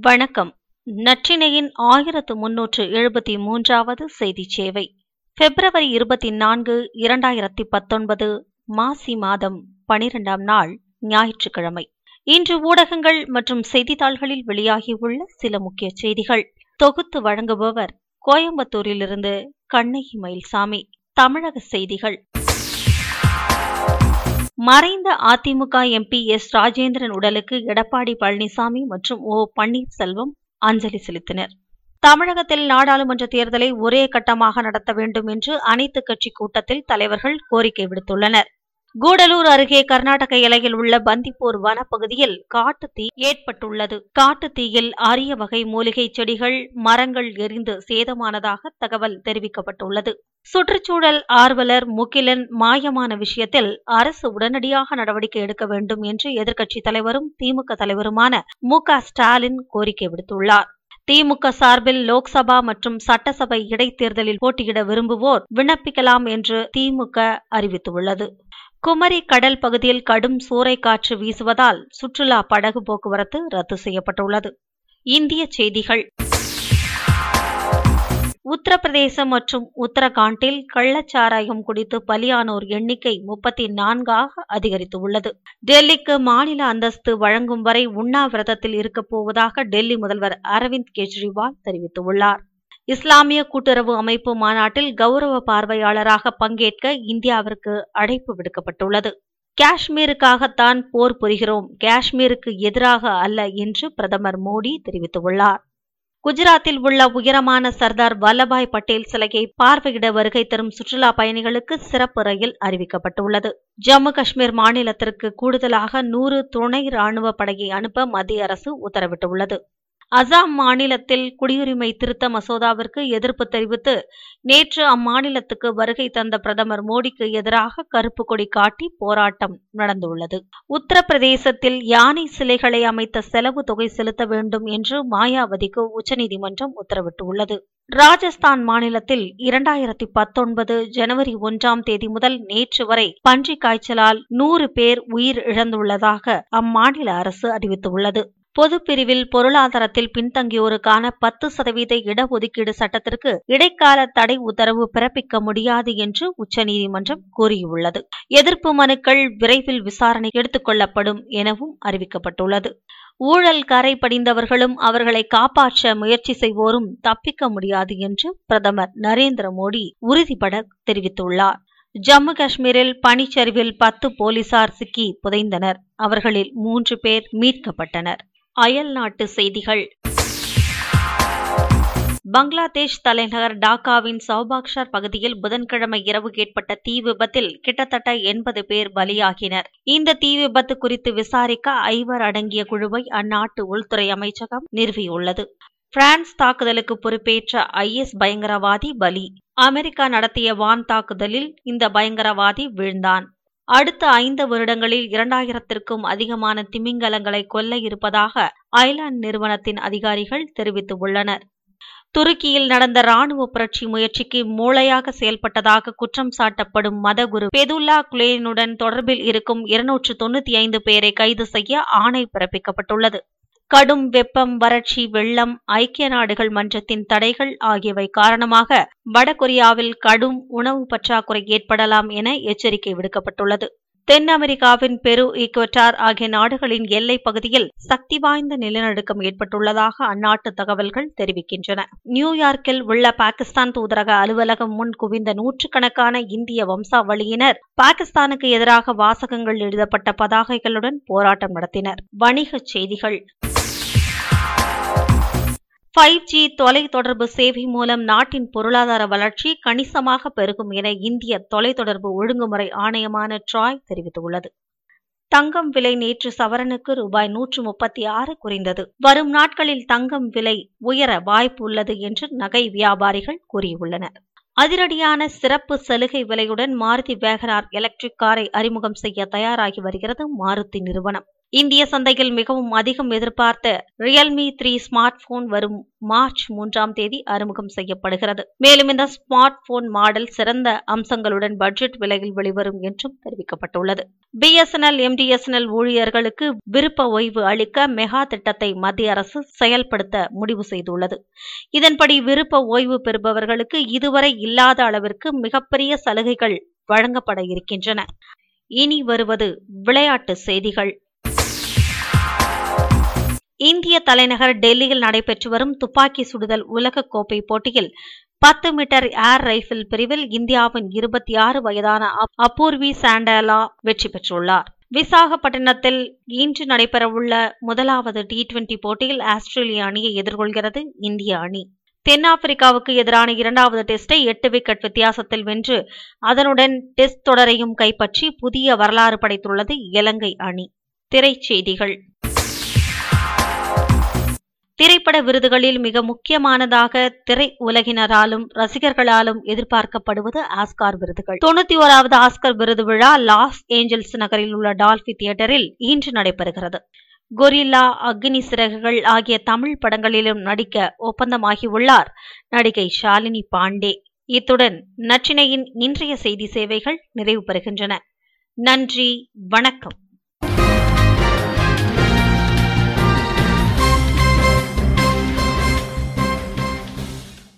வணக்கம். நற்றினையின் ஆயிரத்து முன்னூற்று எழுபத்தி மூன்றாவது செய்தி சேவை. பிப்ரவரி இருபத்தி நான்கு இரண்டாயிரத்தி பத்தொன்பது மாசி மாதம் பனிரெண்டாம் நாள் ஞாயிற்றுக்கிழமை. இன்று ஊடகங்கள் மற்றும் செய்தித்தாள்களில் வெளியாகியுள்ள சில முக்கிய செய்திகள். தொகுத்து வழங்குபவர் கோயம்புத்தூரிலிருந்து கண்ணகி மயில்சாமி. தமிழக செய்திகள். மறைந்த அதிமுக எம்பி எஸ் ராஜேந்திரன் உடலுக்கு எடப்பாடி பழனிசாமி மற்றும் ஓ பன்னீர்செல்வம் அஞ்சலி செலுத்தினர். தமிழகத்தில் நாடாளுமன்ற தேர்தலை ஒரே கட்டமாக நடத்த வேண்டும் என்று அனைத்துக் கட்சி கூட்டத்தில் தலைவர்கள் கோரிக்கை விடுத்துள்ளனர். கூடலூர் அருகே கர்நாடக எல்லையில் உள்ள பந்திப்பூர் வனப்பகுதியில் காட்டுத்தீ ஏற்பட்டுள்ளது. காட்டுத்தீயில் அரிய வகை மூலிகை செடிகள் மரங்கள் எரிந்து சேதமானதாக தகவல் தெரிவிக்கப்பட்டுள்ளது. சுற்றுச்சூழல் ஆர்வலர் முகிலன் மாயமான விஷயத்தில் அரசு உடனடியாக நடவடிக்கை எடுக்க வேண்டும் என்று எதிர்க்கட்சித் தலைவரும் திமுக தலைவருமான மு. ஸ்டாலின் கோரிக்கை விடுத்துள்ளார். திமுக சார்பில் லோக்சபா மற்றும் சட்டசபை இடைத்தேர்தலில் போட்டியிட விரும்புவோர் விண்ணப்பிக்கலாம் என்று திமுக அறிவித்துள்ளது. குமரி கடல் பகுதியில் கடும் சூறைக்காற்று வீசுவதால் சுற்றுலா படகு போக்குவரத்து ரத்து செய்யப்பட்டுள்ளது. இந்திய செய்திகள். உத்தரப்பிரதேசம் மற்றும் உத்தரகாண்டில் கள்ளச்சாராயம் குடித்து பலியானோர் எண்ணிக்கை முப்பத்தி நான்காக அதிகரித்துள்ளது. டெல்லிக்கு மாநில அந்தஸ்து வழங்கும் வரை உண்ணாவிரதத்தில் இருக்கப் போவதாக டெல்லி முதல்வர் அரவிந்த் கெஜ்ரிவால் தெரிவித்துள்ளார். இஸ்லாமிய கூட்டுறவு அமைப்பு மாநாட்டில் கௌரவ பார்வையாளராக பங்கேற்க இந்தியாவிற்கு அழைப்பு விடுக்கப்பட்டுள்ளது. காஷ்மீருக்காகத்தான் போர் புரிகிறோம் காஷ்மீருக்கு எதிராக அல்ல என்று பிரதமர் மோடி தெரிவித்துள்ளார். குஜராத்தில் உள்ள உயரமான சர்தார் வல்லபாய் பட்டேல் சிலையை பார்வையிட வருகை தரும் சுற்றுலா பயணிகளுக்கு சிறப்பு ரயில் அறிவிக்கப்பட்டுள்ளது. ஜம்மு காஷ்மீர் மாநிலத்திற்கு கூடுதலாக நூறு துணை ராணுவ படையை அனுப்ப மத்திய அரசு உத்தரவிட்டுள்ளது. அசாம் மாநிலத்தில் குடியுரிமை திருத்த மசோதாவிற்கு எதிர்ப்பு தெரிவித்து நேற்று அம்மாநிலத்துக்கு வருகை தந்த பிரதமர் மோடிக்கு எதிராக கருப்பு கொடி காட்டி போராட்டம் நடந்துள்ளது. உத்தரப்பிரதேசத்தில் யானை சிலைகளை அமைத்த செலவு தொகை செலுத்த வேண்டும் என்று மாயாவதிக்கு உச்சநீதிமன்றம் உத்தரவிட்டுள்ளது. ராஜஸ்தான் மாநிலத்தில் இரண்டாயிரத்தி பத்தொன்பது ஜனவரி ஒன்றாம் தேதி முதல் நேற்று வரை பன்றி காய்ச்சலால் நூறு பேர் உயிர் இழந்துள்ளதாக அம்மாநில அரசு அறிவித்துள்ளது. பொது பிரிவில் பொருளாதாரத்தில் பின்தங்கியோருக்கான பத்து சதவீத இடஒதுக்கீடு சட்டத்திற்கு இடைக்கால தடை உத்தரவு பிறப்பிக்க முடியாது என்று உச்சநீதிமன்றம் கூறியுள்ளது. எதிர்ப்பு மனுக்கள் விரைவில் விசாரணை எடுத்துக் கொள்ளப்படும் எனவும் அறிவிக்கப்பட்டுள்ளது. ஊழல் கரை படிந்தவர்களும் அவர்களை காப்பாற்ற முயற்சி செய்வோரும் தப்பிக்க முடியாது என்று பிரதமர் நரேந்திர மோடி உறுதிபட தெரிவித்துள்ளார். ஜம்மு காஷ்மீரில் பனிச்சரிவில் பத்து போலீசார் சிக்கி புதைந்தனர். அவர்களில் மூன்று பேர் மீட்கப்பட்டனர். அயல் நாட்டு செய்திகள். பங்களாதேஷ் தலைநகர் டாக்காவின் சௌபாக்ஷார் பகுதியில் புதன்கிழமை இரவு ஏற்பட்ட தீ விபத்தில் கிட்டத்தட்ட எண்பது பேர் பலியாகினர். இந்த தீ விபத்து குறித்து விசாரிக்க ஐவர் அடங்கிய குழுவை அந்நாட்டு உள்துறை அமைச்சகம் நிறுவியுள்ளது. பிரான்ஸ் தாக்குதலுக்கு பொறுப்பேற்ற ஐஎஸ் பயங்கரவாதி பலி. அமெரிக்கா நடத்திய வான் தாக்குதலில் இந்த பயங்கரவாதி வீழ்ந்தான். அடுத்த ஐந்து வருடங்களில் இரண்டாயிரத்திற்கும் அதிகமான திமிங்கலங்களை கொல்ல இருப்பதாக ஐலாந்து நிறுவனத்தின் அதிகாரிகள் தெரிவித்துள்ளனர். துருக்கியில் நடந்த ராணுவ புரட்சி முயற்சிக்கு மூளையாக செயல்பட்டதாக குற்றம் சாட்டப்படும் மதகுரு பெதுல்லா குலேனுடன் தொடர்பில் இருக்கும் இருநூற்று தொண்ணூத்தி ஐந்து பேரை கைது செய்ய ஆணை பிறப்பிக்கப்பட்டுள்ளது. கடும் வெப்பம் வறட்சி வெள்ளம் ஐக்கிய நாடுகள் மன்றத்தின் தடைகள் ஆகியவை காரணமாக வடகொரியாவில் கடும் உணவு பற்றாக்குறை ஏற்படலாம் என எச்சரிக்கை விடுக்கப்பட்டுள்ளது. தென் அமெரிக்காவின் பெரு ஈக்வட்டார் ஆகிய நாடுகளின் எல்லைப் பகுதியில் சக்தி வாய்ந்த நிலநடுக்கம் ஏற்பட்டுள்ளதாக அந்நாட்டு தகவல்கள் தெரிவிக்கின்றன. நியூயார்க்கில் உள்ள பாகிஸ்தான் தூதரக அலுவலகம் முன் குவிந்த நூற்றுக்கணக்கான இந்திய வம்சாவளியினர் பாகிஸ்தானுக்கு எதிராக வாசகங்கள் எழுதப்பட்ட பதாகைகளுடன் போராட்டம் நடத்தினர். வணிகச் செய்திகள். ஃபைவ் ஜி தொலைத்தொடர்பு சேவை மூலம் நாட்டின் பொருளாதார வளர்ச்சி கணிசமாக பெருகும் என இந்திய தொலைத்தொடர்பு ஒழுங்குமுறை ஆணையமான ட்ராய் தெரிவித்துள்ளது. தங்கம் விலை நேற்று சவரனுக்கு ரூபாய் நூற்று முப்பத்தி ஆறு குறைந்தது. வரும் நாட்களில் தங்கம் விலை உயர வாய்ப்பு உள்ளது என்று நகை வியாபாரிகள் கூறியுள்ளனர். அதிரடியான சிறப்பு சலுகை விலையுடன் மாருதி வேகனார் எலக்ட்ரிக் காரை அறிமுகம் செய்ய தயாராகி வருகிறது மாருதி நிறுவனம். இந்திய சந்தையில் மிகவும் அதிகம் எதிர்பார்த்த ரியல்மி த்ரீ ஸ்மார்ட் போன் வரும் மார்ச் மூன்றாம் தேதி அறிமுகம் செய்யப்படுகிறது. மேலும் இந்த ஸ்மார்ட் போன் மாடல் சிறந்த அம்சங்களுடன் பட்ஜெட் விலையில் வெளிவரும் என்றும் தெரிவிக்கப்பட்டுள்ளது. பிஎஸ்என்எல் எம்டிஎஸ்என்எல் ஊழியர்களுக்கு விருப்ப ஓய்வு அளிக்க மெகா திட்டத்தை மத்திய அரசு செயல்படுத்த முடிவு செய்துள்ளது. இதன்படி விருப்ப ஓய்வு பெறுபவர்களுக்கு இதுவரை இல்லாத அளவிற்கு மிகப்பெரிய சலுகைகள் வழங்கப்பட இருக்கின்றன. இனி வருவது விளையாட்டு செய்திகள். இந்திய தலைநகர் டெல்லியில் நடைபெற்று வரும் துப்பாக்கி சுடுதல் உலகக்கோப்பை போட்டியில் பத்து மீட்டர் ஏர் ரைபிள் பிரிவில் இந்தியாவின் இருபத்தி ஆறு வயதான அபூர்வி சாண்டலா வெற்றி பெற்றுள்ளார். விசாகப்பட்டினத்தில் இன்று நடைபெறவுள்ள முதலாவது டி டுவெண்டி போட்டியில் ஆஸ்திரேலிய அணியை எதிர்கொள்கிறது இந்திய அணி. தென்னாப்பிரிக்காவுக்கு எதிரான இரண்டாவது டெஸ்டை எட்டு விக்கெட் வித்தியாசத்தில் வென்று அதனுடன் டெஸ்ட் தொடரையும் கைப்பற்றி புதிய வரலாறு படைத்துள்ளது இலங்கை அணி. திரைச்செய்திகள் திரைப்பட விருதுகளில் மிக முக்கியமானதாக திரை உலகினராலும் ரசிகர்களாலும் எதிர்பார்க்கப்படுவது ஆஸ்கார் விருதுகள். தொண்ணூத்தி ஓராவது ஆஸ்கர் விருது விழா லாஸ் ஏஞ்சல்ஸ் நகரில் உள்ள டால்பி தியேட்டரில் இன்று நடைபெறுகிறது. கொரில்லா அக்னி சிறகுகள் ஆகிய தமிழ் படங்களிலும் நடிக்க ஒப்பந்தமாகியுள்ளார் நடிகை ஷாலினி பாண்டே. இத்துடன் நற்றினையின் இன்றைய செய்தி சேவைகள் நிறைவு பெறுகின்றன நன்றி வணக்கம்.